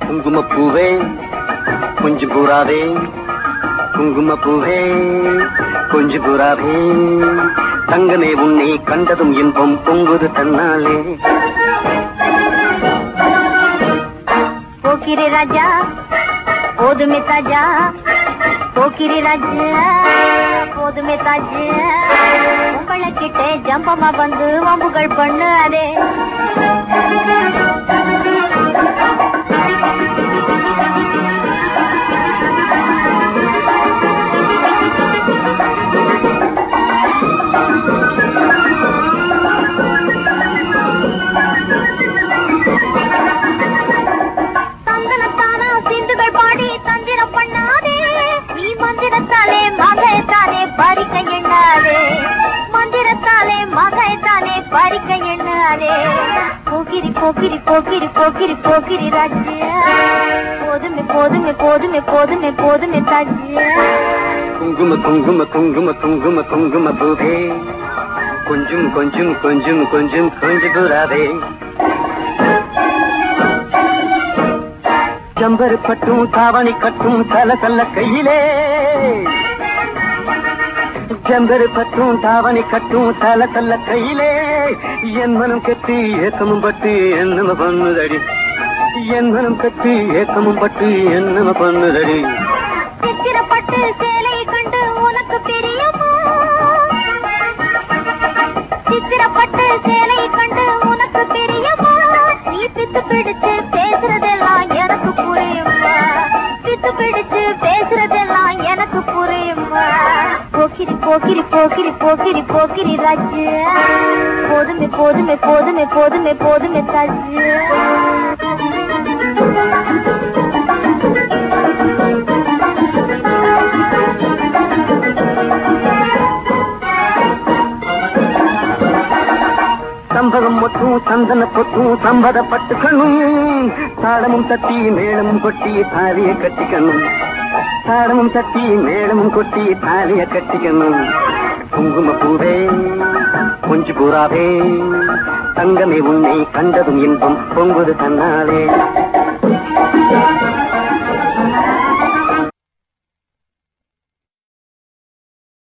குங்குமப்பூவே கொஞ்சம் பூராவே குங்குமப்பூவே கொஞ்சு புறாவே தங்கமே உன்னை கண்டதும் இன்பம் பொங்குது தன்னாலே. போக்கிரி ராஜா போதுமே தாஜா. போக்கிரி ராஜா போதுமே தாஜா. உங்களை கிட்டே ஜம்பமா வந்து வம்புகள் பண்ணாதே. போக்கிரி போக்கிரி போக்கிரி போக்கிரி போக்கிரி போதுமே போதுமே போதுமே போதுமே போதுமே தாஜ்யா குங்கும குங்கும குங்கும குங்கும குங்கும பூவே. கொஞ்சம் கொஞ்சம் கொஞ்சம் கொஞ்சம் கொஞ்சு புறாவே ஜம்பரு பட்டும் தாவணி கட்டும் தல தல்ல கையிலே. ஜம்பரு பற்றும் தாவணி கட்டும் தல தல்ல கையிலே என் மனம் கட்டி ஏக்கமும் பட்டு என்னம பண்ணுதடி. என் மனம் கட்டி ஏக்கமும் பட்டு என்னம பண்ணுதடி. கண்டு உனக்கு சித்திரப்பட்டு கண்டு உனக்கு நீ பித்து பிடிச்சு பேசுறதெல்லாம் எனக்கு புரியுமா? பித்து பிடிச்சு பேசுறதெல்லாம் எனக்கு போக்கிரி போக்கிரி போக்கிரி போக்கிரி ராஜு போதுமே போதுமே போதுமே போதுமே போதுமே தாஜு சந்தன பொட்டும் சம்பதப்பட்டுக்கணும் தாளமும் தட்டி மேளமும் கொட்டி தாலியை கட்டிக்கணும் தாளமும் தட்டி மேளமும் கொட்டி தாலியை கட்டிக்கணும் குங்கும பூவே கொஞ்சு பூராவே தங்கமே உன்னை கண்டதும் இன்பம் பொங்குது தன்னாலே.